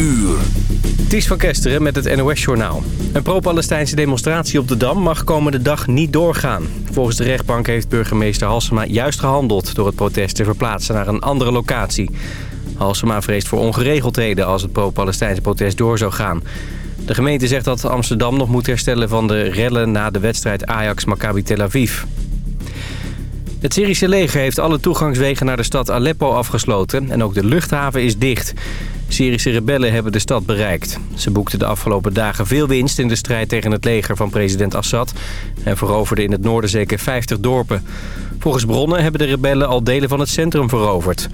uur. Ties van Kesteren met het NOS-journaal. Een pro-Palestijnse demonstratie op de Dam mag komende dag niet doorgaan. Volgens de rechtbank heeft burgemeester Halsema juist gehandeld... door het protest te verplaatsen naar een andere locatie. Halsema vreest voor ongeregeldheden als het pro-Palestijnse protest door zou gaan. De gemeente zegt dat Amsterdam nog moet herstellen van de rellen... na de wedstrijd Ajax-Maccabi Tel Aviv. Het Syrische leger heeft alle toegangswegen naar de stad Aleppo afgesloten... en ook de luchthaven is dicht... Syrische rebellen hebben de stad bereikt. Ze boekten de afgelopen dagen veel winst in de strijd tegen het leger van president Assad... en veroverden in het noorden zeker 50 dorpen. Volgens bronnen hebben de rebellen al delen van het centrum veroverd.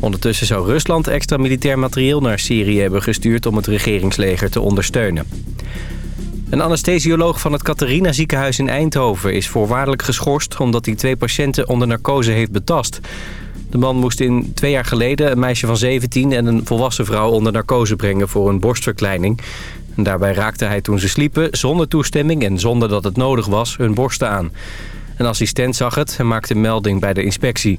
Ondertussen zou Rusland extra militair materieel naar Syrië hebben gestuurd... om het regeringsleger te ondersteunen. Een anesthesioloog van het Catharina ziekenhuis in Eindhoven is voorwaardelijk geschorst... omdat hij twee patiënten onder narcose heeft betast... De man moest in twee jaar geleden een meisje van 17 en een volwassen vrouw onder narcose brengen voor een borstverkleining. En daarbij raakte hij toen ze sliepen zonder toestemming en zonder dat het nodig was hun borsten aan. Een assistent zag het en maakte melding bij de inspectie.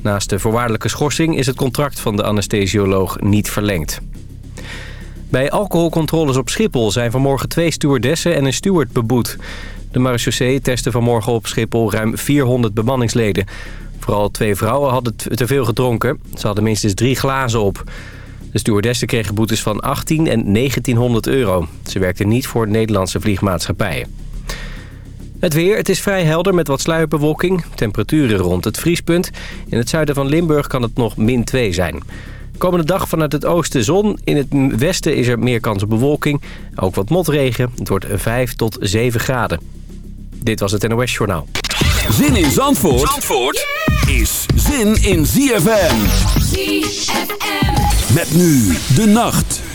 Naast de voorwaardelijke schorsing is het contract van de anesthesioloog niet verlengd. Bij alcoholcontroles op Schiphol zijn vanmorgen twee stewardessen en een steward beboet. De marechaussee testte vanmorgen op Schiphol ruim 400 bemanningsleden. Vooral twee vrouwen hadden te veel gedronken. Ze hadden minstens drie glazen op. De stewardessen kregen boetes van 18 en 1900 euro. Ze werkten niet voor Nederlandse vliegmaatschappijen. Het weer, het is vrij helder met wat sluierbewolking. Temperaturen rond het vriespunt. In het zuiden van Limburg kan het nog min 2 zijn. Komende dag vanuit het oosten zon. In het westen is er meer kans op bewolking. Ook wat motregen. Het wordt 5 tot 7 graden. Dit was het NOS Journaal. Zin in Zandvoort, Zandvoort is zin in ZFM. ZFM. Met nu de nacht.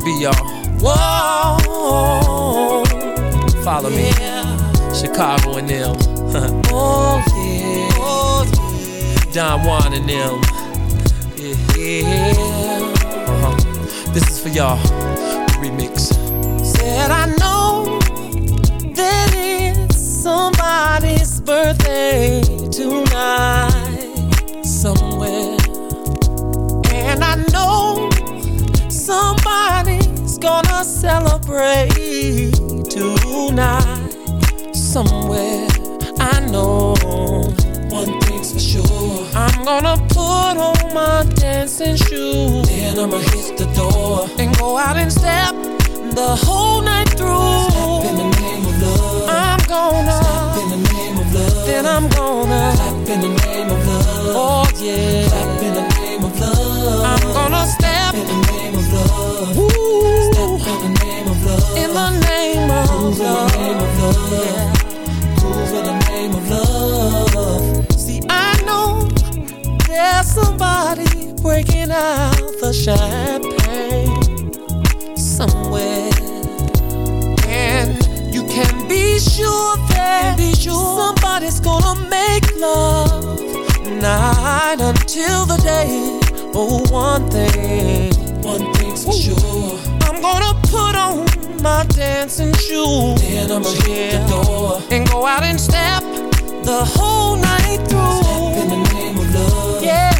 Piper of champagne somewhere. And you can be sure that be sure somebody's gonna make love night until the day. Oh, one thing, one thing's for sure. I'm gonna put on my dancing shoes. Then I'ma hit the door and go out and step the whole night through. Step in the name of love. Yeah.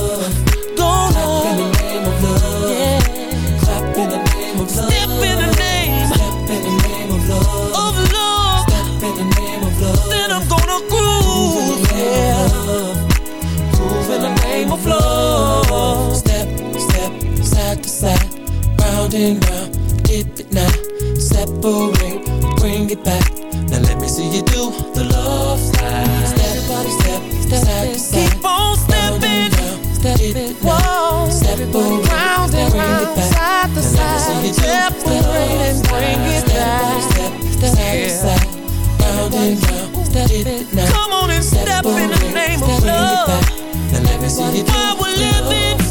Round and. Dip it now, separate, bring it back. Now let me see you do the love slide. Step by step, step side to side. Keep on stepping, stepping, whoa. Separate, round and round, side to side. Separate and bring it back. Step, by step, side to side, round and round. Step it now. Come on and step in the name of love. Now let me see you do While we're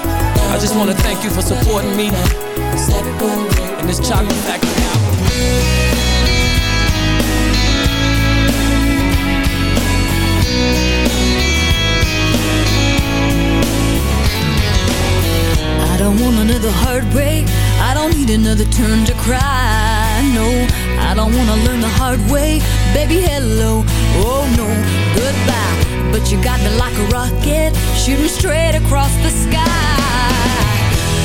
I just want to thank you for supporting me in this chocolate factory album. I don't want another heartbreak. I don't need another turn to cry. No, I don't wanna learn the hard way. Baby, hello. Oh no, goodbye. But you got me like a rocket, shooting straight across the sky.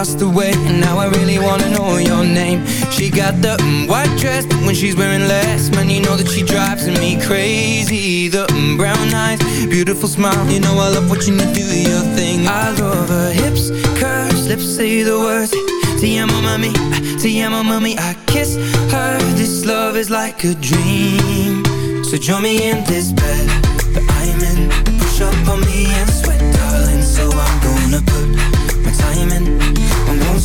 across the way, and now I really wanna know your name. She got the mm, white dress, when she's wearing less, man, you know that she drives me crazy. The mm, brown eyes, beautiful smile, you know I love watching you do your thing. I love her hips, curves, lips say the words. Te amo, mami, te amo, mami. I kiss her. This love is like a dream. So join me in this bed that I'm in Push up on me and sweat, darling So I'm gonna put my time in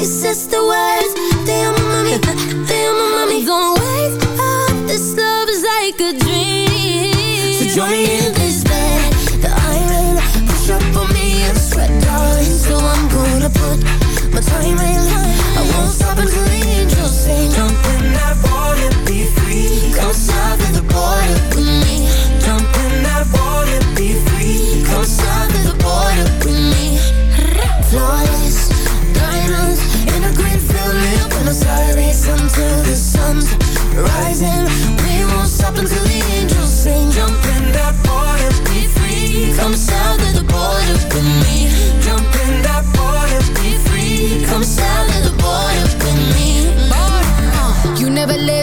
cause he says the words.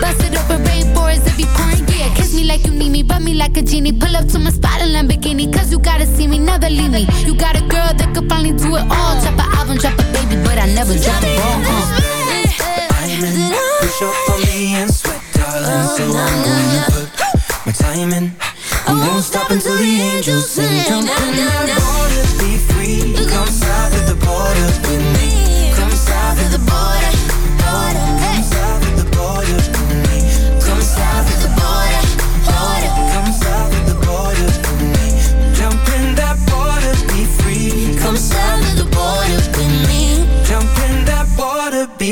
Bust it open, rainforest if you pouring. Yeah, kiss me like you need me, rub me like a genie. Pull up to my spot in Lamborghini, cause you gotta see me, never leave me. You got a girl that could finally do it all. Drop an album, drop a baby, but I never drop a ball. Uh. Diamond, push up on me and sweat, darling. So I'm gonna put my time in. I won't stop until the angels sing. Jump in that water, be free. Come south of the border with me.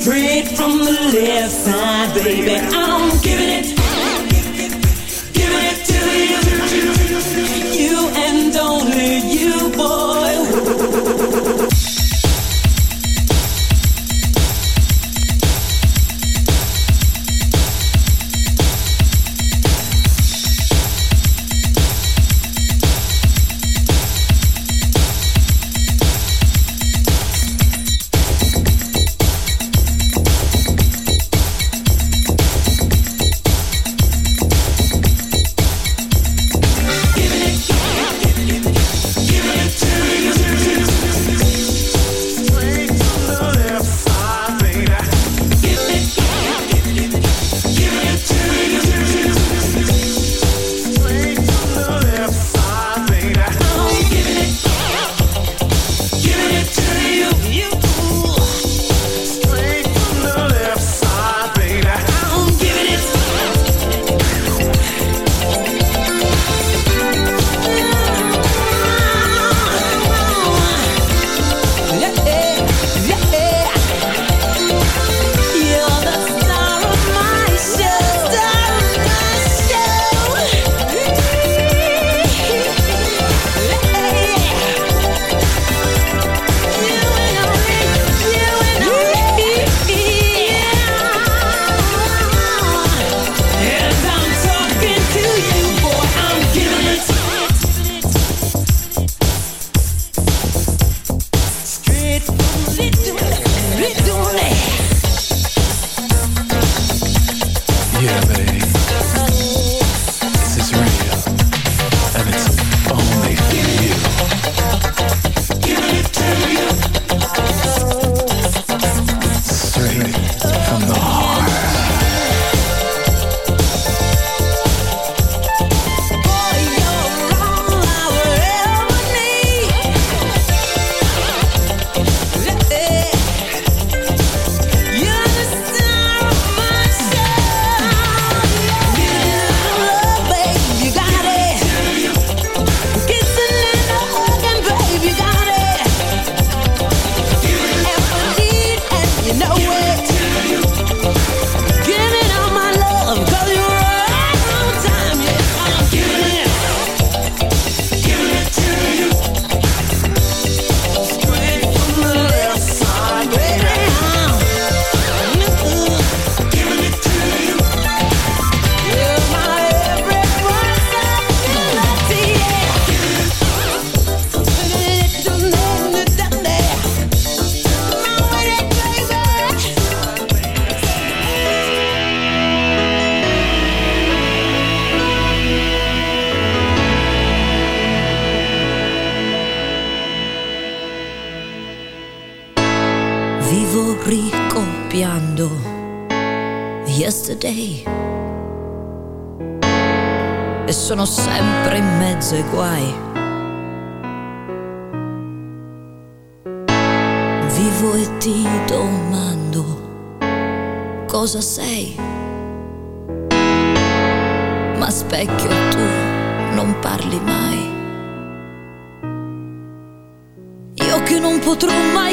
Straight from the left side, baby. I'm giving it,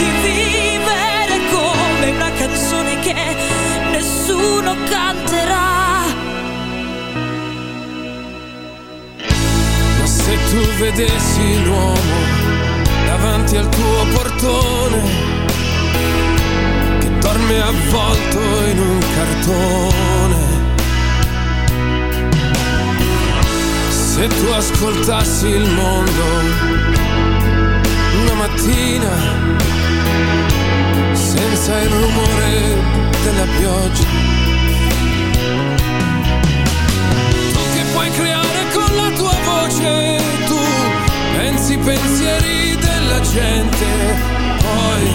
Di vivere come una canzone che nessuno canterà. Ma se tu vedessi l'uomo davanti al tuo portone che dorme avvolto in un cartone. Se tu ascoltassi il mondo una mattina senza il rumore della pioggia. Tu che puoi creare con la tua voce, tu pensi i pensieri della gente, poi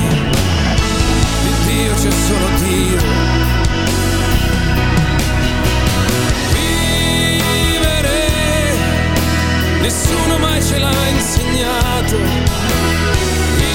di Dio c'è solo Dio. Vivere, nessuno mai ce l'ha insegnato. Vivere,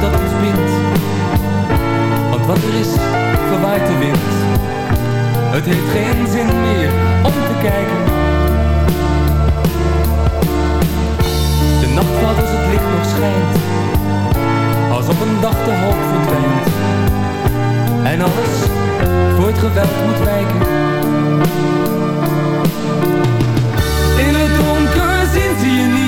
dat het bindt. Want wat er is, verwaait de wind. Het heeft geen zin meer om te kijken. De nacht valt als het licht nog schijnt. Als op een dag de hoop verdwijnt. En alles voor het geweld moet wijken. In het donker zien je niet.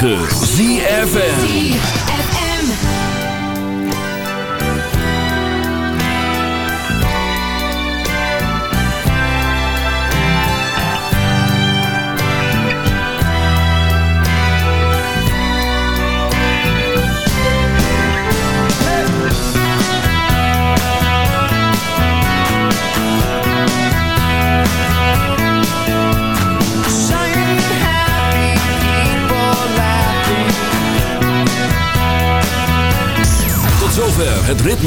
9.